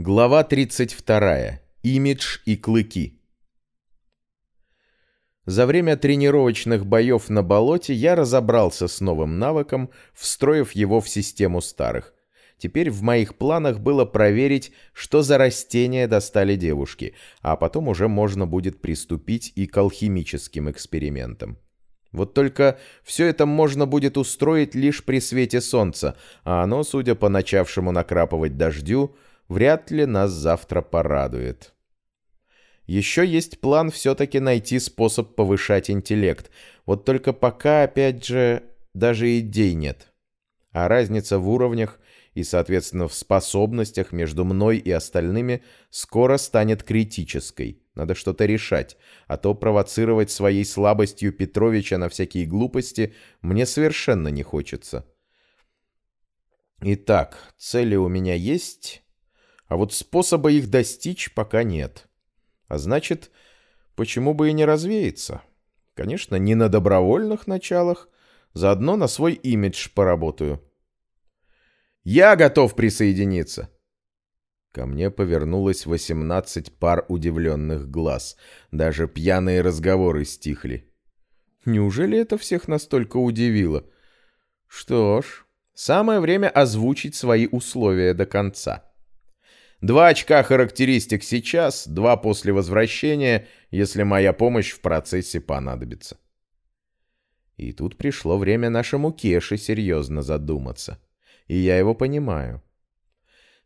Глава 32. Имидж и клыки. За время тренировочных боев на болоте я разобрался с новым навыком, встроив его в систему старых. Теперь в моих планах было проверить, что за растения достали девушки, а потом уже можно будет приступить и к алхимическим экспериментам. Вот только все это можно будет устроить лишь при свете солнца, а оно, судя по начавшему накрапывать дождю, вряд ли нас завтра порадует. Еще есть план все-таки найти способ повышать интеллект. Вот только пока, опять же, даже идей нет. А разница в уровнях и, соответственно, в способностях между мной и остальными скоро станет критической. Надо что-то решать, а то провоцировать своей слабостью Петровича на всякие глупости мне совершенно не хочется. Итак, цели у меня есть, а вот способа их достичь пока нет. А значит, почему бы и не развеяться? Конечно, не на добровольных началах, заодно на свой имидж поработаю. «Я готов присоединиться!» Ко мне повернулось восемнадцать пар удивленных глаз. Даже пьяные разговоры стихли. Неужели это всех настолько удивило? Что ж, самое время озвучить свои условия до конца. Два очка характеристик сейчас, два после возвращения, если моя помощь в процессе понадобится. И тут пришло время нашему Кеше серьезно задуматься. И я его понимаю.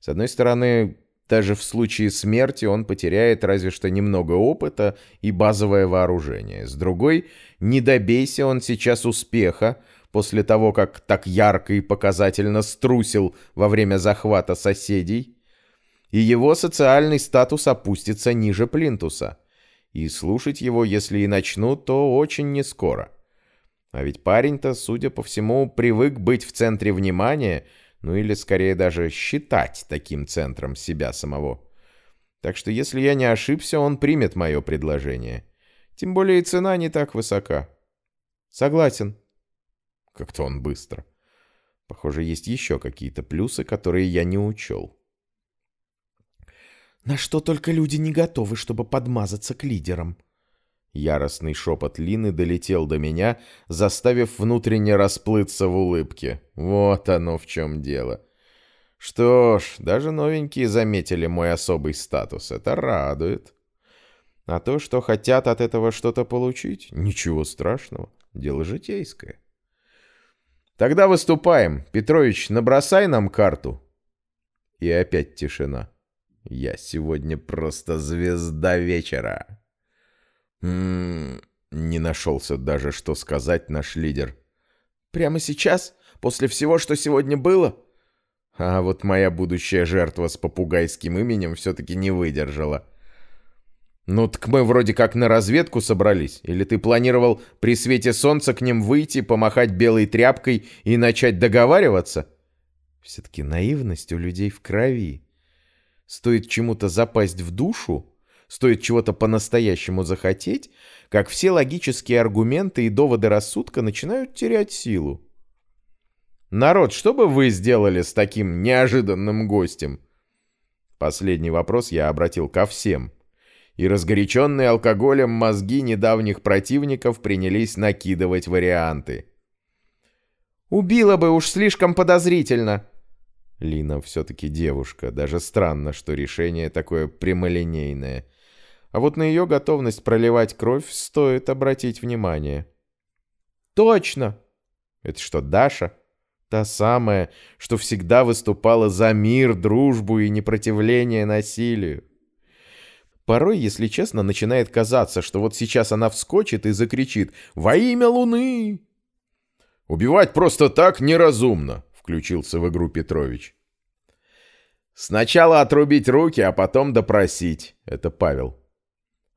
С одной стороны, даже в случае смерти он потеряет разве что немного опыта и базовое вооружение. С другой, не добейся он сейчас успеха, после того, как так ярко и показательно струсил во время захвата соседей, и его социальный статус опустится ниже плинтуса. И слушать его, если и начнут, то очень нескоро. А ведь парень-то, судя по всему, привык быть в центре внимания, ну или скорее даже считать таким центром себя самого. Так что если я не ошибся, он примет мое предложение. Тем более цена не так высока. Согласен. Как-то он быстро. Похоже, есть еще какие-то плюсы, которые я не учел. На что только люди не готовы, чтобы подмазаться к лидерам. Яростный шепот Лины долетел до меня, заставив внутренне расплыться в улыбке. Вот оно в чем дело. Что ж, даже новенькие заметили мой особый статус. Это радует. А то, что хотят от этого что-то получить, ничего страшного. Дело житейское. Тогда выступаем. Петрович, набросай нам карту. И опять тишина. Я сегодня просто звезда вечера. М не нашелся даже, что сказать наш лидер. Прямо сейчас? После всего, что сегодня было? А вот моя будущая жертва с попугайским именем все-таки не выдержала. «Ну так мы вроде как на разведку собрались. Или ты планировал при свете солнца к ним выйти, помахать белой тряпкой и начать договариваться?» Все-таки наивность у людей в крови. Стоит чему-то запасть в душу, стоит чего-то по-настоящему захотеть, как все логические аргументы и доводы рассудка начинают терять силу. Народ, что бы вы сделали с таким неожиданным гостем? Последний вопрос я обратил ко всем. И разгоряченные алкоголем мозги недавних противников принялись накидывать варианты. «Убила бы уж слишком подозрительно», Лина все-таки девушка, даже странно, что решение такое прямолинейное. А вот на ее готовность проливать кровь стоит обратить внимание. «Точно!» «Это что, Даша?» Та самая, что всегда выступала за мир, дружбу и непротивление насилию. Порой, если честно, начинает казаться, что вот сейчас она вскочит и закричит «Во имя Луны!» «Убивать просто так неразумно!» Включился в игру Петрович. «Сначала отрубить руки, а потом допросить», — это Павел.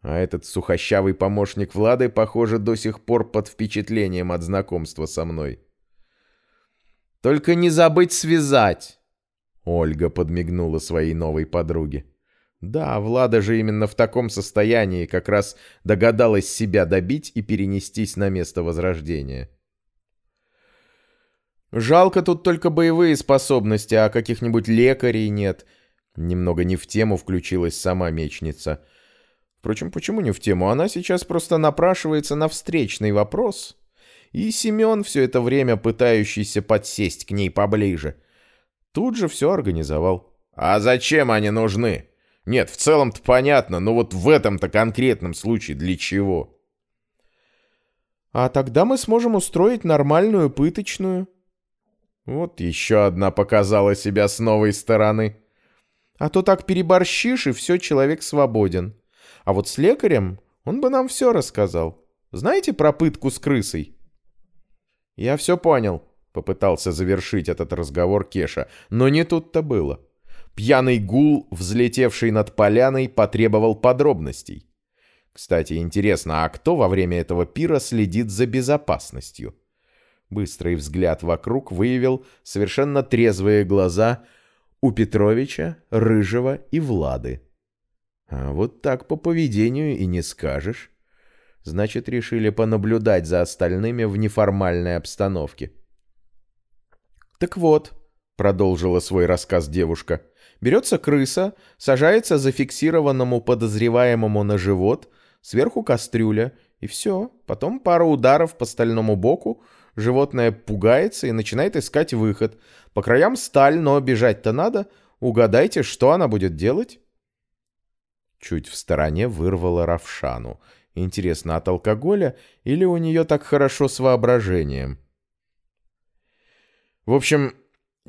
А этот сухощавый помощник Влады, похоже, до сих пор под впечатлением от знакомства со мной. «Только не забыть связать!» Ольга подмигнула своей новой подруге. Да, Влада же именно в таком состоянии как раз догадалась себя добить и перенестись на место возрождения. Жалко тут только боевые способности, а каких-нибудь лекарей нет. Немного не в тему включилась сама мечница. Впрочем, почему не в тему? Она сейчас просто напрашивается на встречный вопрос. И Семен, все это время пытающийся подсесть к ней поближе, тут же все организовал. «А зачем они нужны? Нет, в целом-то понятно, но вот в этом-то конкретном случае для чего?» «А тогда мы сможем устроить нормальную пыточную». Вот еще одна показала себя с новой стороны. А то так переборщишь, и все, человек свободен. А вот с лекарем он бы нам все рассказал. Знаете про пытку с крысой? Я все понял, попытался завершить этот разговор Кеша, но не тут-то было. Пьяный гул, взлетевший над поляной, потребовал подробностей. Кстати, интересно, а кто во время этого пира следит за безопасностью? Быстрый взгляд вокруг выявил совершенно трезвые глаза у Петровича, Рыжего и Влады. А вот так по поведению и не скажешь. Значит, решили понаблюдать за остальными в неформальной обстановке. «Так вот», — продолжила свой рассказ девушка, — «берется крыса, сажается зафиксированному подозреваемому на живот, сверху кастрюля, и все. Потом пара ударов по стальному боку, животное пугается и начинает искать выход. По краям сталь, но бежать-то надо. Угадайте, что она будет делать?» Чуть в стороне вырвала Равшану. Интересно, от алкоголя или у нее так хорошо с воображением? В общем,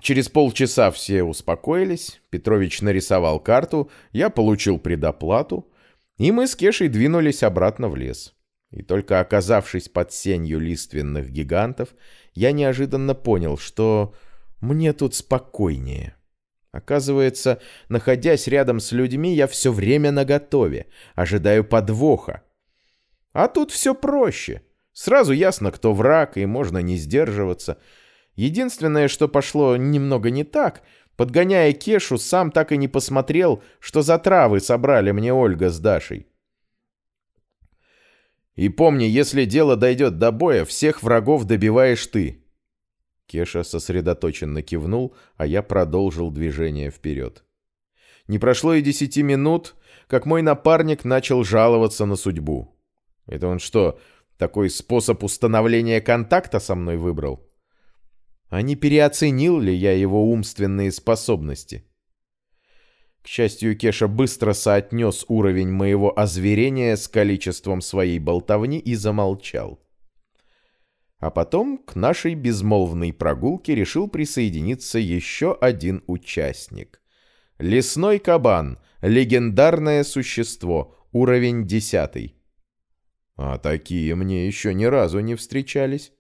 через полчаса все успокоились, Петрович нарисовал карту, я получил предоплату, и мы с Кешей двинулись обратно в лес. И только оказавшись под сенью лиственных гигантов, я неожиданно понял, что мне тут спокойнее. Оказывается, находясь рядом с людьми, я все время наготове, ожидаю подвоха. А тут все проще. Сразу ясно, кто враг, и можно не сдерживаться. Единственное, что пошло немного не так, подгоняя Кешу, сам так и не посмотрел, что за травы собрали мне Ольга с Дашей. И помни, если дело дойдет до боя, всех врагов добиваешь ты. Кеша сосредоточенно кивнул, а я продолжил движение вперед. Не прошло и десяти минут, как мой напарник начал жаловаться на судьбу. Это он что, такой способ установления контакта со мной выбрал? А не переоценил ли я его умственные способности? К счастью, Кеша быстро соотнес уровень моего озверения с количеством своей болтовни и замолчал. А потом к нашей безмолвной прогулке решил присоединиться еще один участник. Лесной кабан, легендарное существо, уровень десятый. А такие мне еще ни разу не встречались.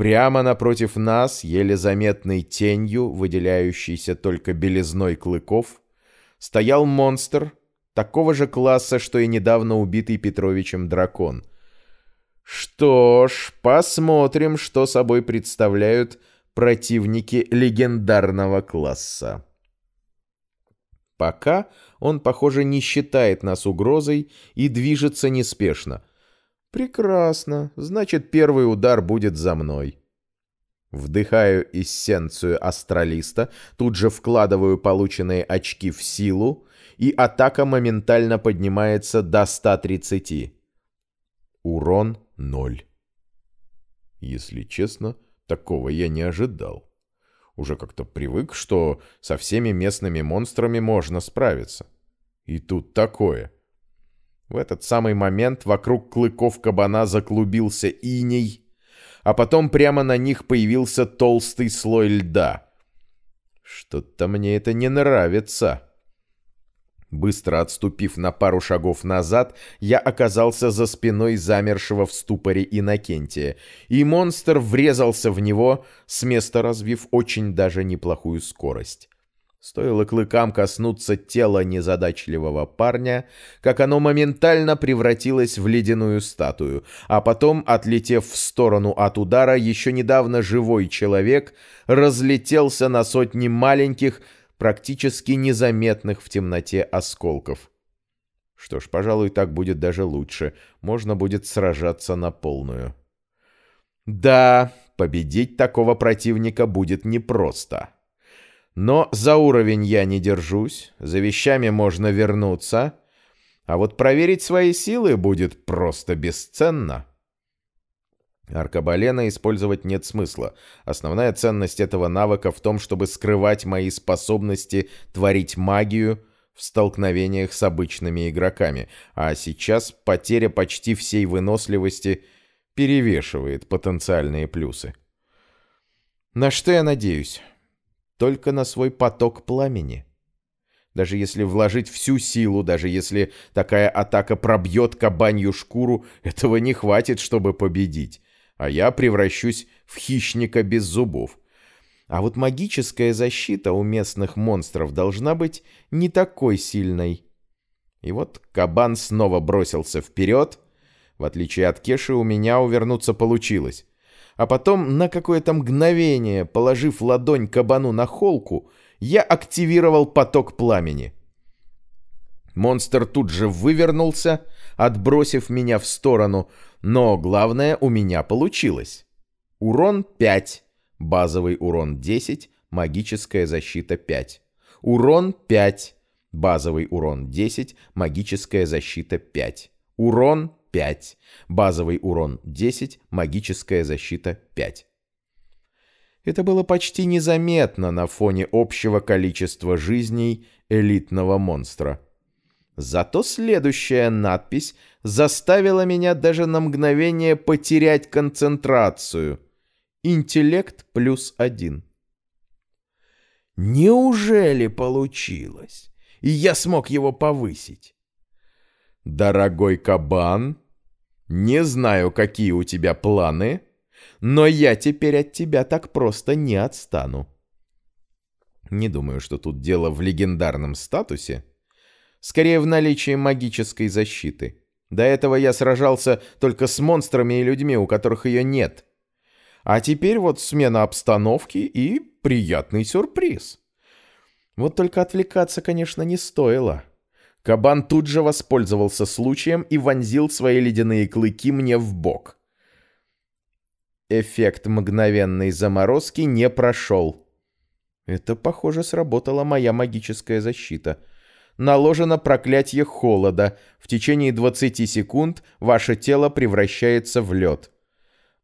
Прямо напротив нас, еле заметной тенью, выделяющейся только белизной клыков, стоял монстр такого же класса, что и недавно убитый Петровичем дракон. Что ж, посмотрим, что собой представляют противники легендарного класса. Пока он, похоже, не считает нас угрозой и движется неспешно. Прекрасно, значит, первый удар будет за мной. Вдыхаю эссенцию астралиста, тут же вкладываю полученные очки в силу, и атака моментально поднимается до 130. Урон 0. Если честно, такого я не ожидал. Уже как-то привык, что со всеми местными монстрами можно справиться. И тут такое. В этот самый момент вокруг клыков кабана заклубился иней, а потом прямо на них появился толстый слой льда. Что-то мне это не нравится. Быстро отступив на пару шагов назад, я оказался за спиной замершего в ступоре Иннокентия, и монстр врезался в него, с места развив очень даже неплохую скорость. Стоило клыкам коснуться тела незадачливого парня, как оно моментально превратилось в ледяную статую, а потом, отлетев в сторону от удара, еще недавно живой человек разлетелся на сотни маленьких, практически незаметных в темноте осколков. Что ж, пожалуй, так будет даже лучше. Можно будет сражаться на полную. Да, победить такого противника будет непросто. Но за уровень я не держусь, за вещами можно вернуться, а вот проверить свои силы будет просто бесценно. Аркабалена использовать нет смысла. Основная ценность этого навыка в том, чтобы скрывать мои способности творить магию в столкновениях с обычными игроками, а сейчас потеря почти всей выносливости перевешивает потенциальные плюсы. На что я надеюсь? Только на свой поток пламени. Даже если вложить всю силу, даже если такая атака пробьет кабанью шкуру, этого не хватит, чтобы победить а я превращусь в хищника без зубов. А вот магическая защита у местных монстров должна быть не такой сильной. И вот кабан снова бросился вперед. В отличие от Кеши, у меня увернуться получилось. А потом, на какое-то мгновение, положив ладонь кабану на холку, я активировал поток пламени. Монстр тут же вывернулся, отбросив меня в сторону, но главное у меня получилось. Урон 5, базовый урон 10, магическая защита 5. Урон 5, базовый урон 10, магическая защита 5. Урон 5, базовый урон 10, магическая защита 5. Это было почти незаметно на фоне общего количества жизней элитного монстра. Зато следующая надпись заставила меня даже на мгновение потерять концентрацию. Интеллект плюс один. Неужели получилось? И я смог его повысить? Дорогой кабан, не знаю, какие у тебя планы, но я теперь от тебя так просто не отстану. Не думаю, что тут дело в легендарном статусе, скорее в наличии магической защиты. До этого я сражался только с монстрами и людьми, у которых ее нет. А теперь вот смена обстановки и приятный сюрприз. Вот только отвлекаться, конечно, не стоило. Кабан тут же воспользовался случаем и вонзил свои ледяные клыки мне в бок. Эффект мгновенной заморозки не прошел. Это, похоже, сработала моя магическая защита — наложено проклятие холода. В течение 20 секунд ваше тело превращается в лед.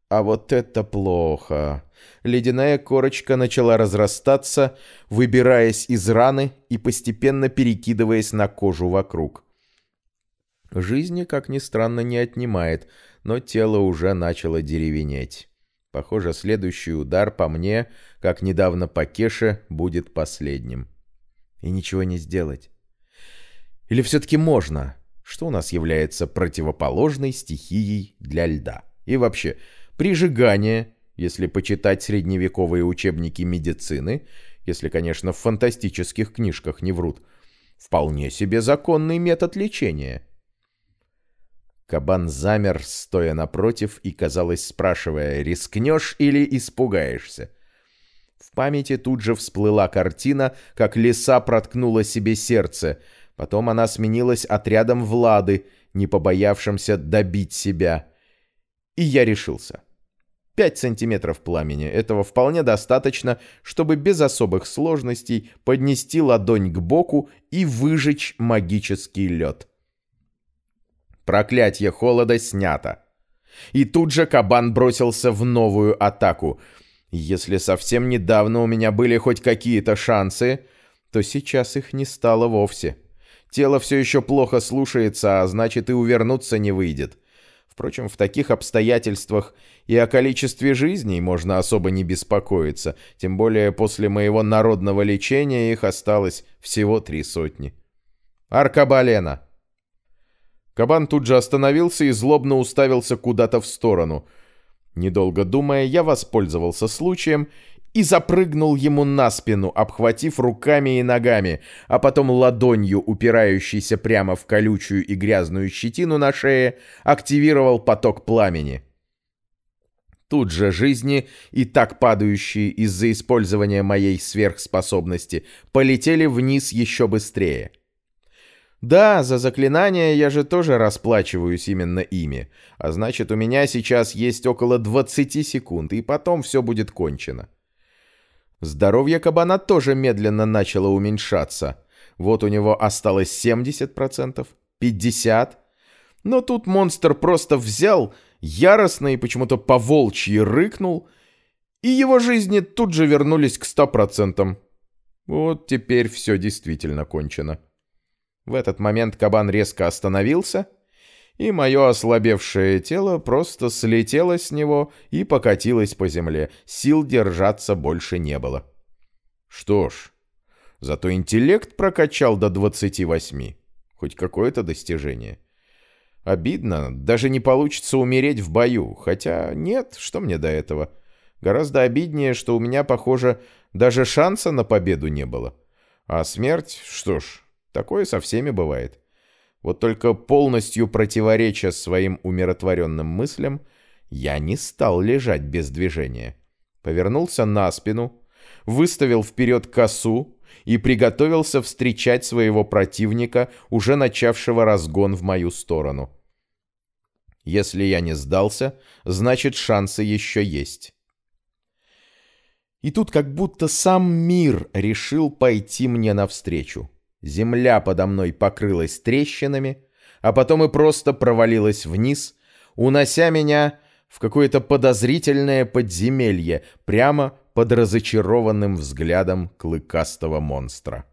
А вот это плохо. Ледяная корочка начала разрастаться, выбираясь из раны и постепенно перекидываясь на кожу вокруг. Жизни, как ни странно, не отнимает, но тело уже начало деревенеть. Похоже, следующий удар по мне, как недавно по Кеше, будет последним. И ничего не сделать. Или все-таки можно? Что у нас является противоположной стихией для льда? И вообще, прижигание, если почитать средневековые учебники медицины, если, конечно, в фантастических книжках не врут, вполне себе законный метод лечения. Кабан замер, стоя напротив и, казалось, спрашивая, рискнешь или испугаешься. В памяти тут же всплыла картина, как лиса проткнула себе сердце — Потом она сменилась отрядом Влады, не побоявшимся добить себя. И я решился. Пять сантиметров пламени. Этого вполне достаточно, чтобы без особых сложностей поднести ладонь к боку и выжечь магический лед. Проклятье холода снято. И тут же кабан бросился в новую атаку. Если совсем недавно у меня были хоть какие-то шансы, то сейчас их не стало вовсе. Тело все еще плохо слушается, а значит и увернуться не выйдет. Впрочем, в таких обстоятельствах и о количестве жизней можно особо не беспокоиться, тем более после моего народного лечения их осталось всего три сотни. Аркабалена. Кабан тут же остановился и злобно уставился куда-то в сторону. Недолго думая, я воспользовался случаем и запрыгнул ему на спину, обхватив руками и ногами, а потом ладонью, упирающейся прямо в колючую и грязную щетину на шее, активировал поток пламени. Тут же жизни, и так падающие из-за использования моей сверхспособности, полетели вниз еще быстрее. Да, за заклинания я же тоже расплачиваюсь именно ими, а значит у меня сейчас есть около 20 секунд, и потом все будет кончено. Здоровье кабана тоже медленно начало уменьшаться. Вот у него осталось 70%, 50%. Но тут монстр просто взял, яростно и почему-то по-волчьи рыкнул, и его жизни тут же вернулись к 100%. Вот теперь все действительно кончено. В этот момент кабан резко остановился, и мое ослабевшее тело просто слетело с него и покатилось по земле. Сил держаться больше не было. Что ж, зато интеллект прокачал до 28. Хоть какое-то достижение. Обидно, даже не получится умереть в бою. Хотя нет, что мне до этого. Гораздо обиднее, что у меня, похоже, даже шанса на победу не было. А смерть, что ж, такое со всеми бывает. Вот только полностью противореча своим умиротворенным мыслям, я не стал лежать без движения. Повернулся на спину, выставил вперед косу и приготовился встречать своего противника, уже начавшего разгон в мою сторону. Если я не сдался, значит шансы еще есть. И тут как будто сам мир решил пойти мне навстречу. Земля подо мной покрылась трещинами, а потом и просто провалилась вниз, унося меня в какое-то подозрительное подземелье прямо под разочарованным взглядом клыкастого монстра.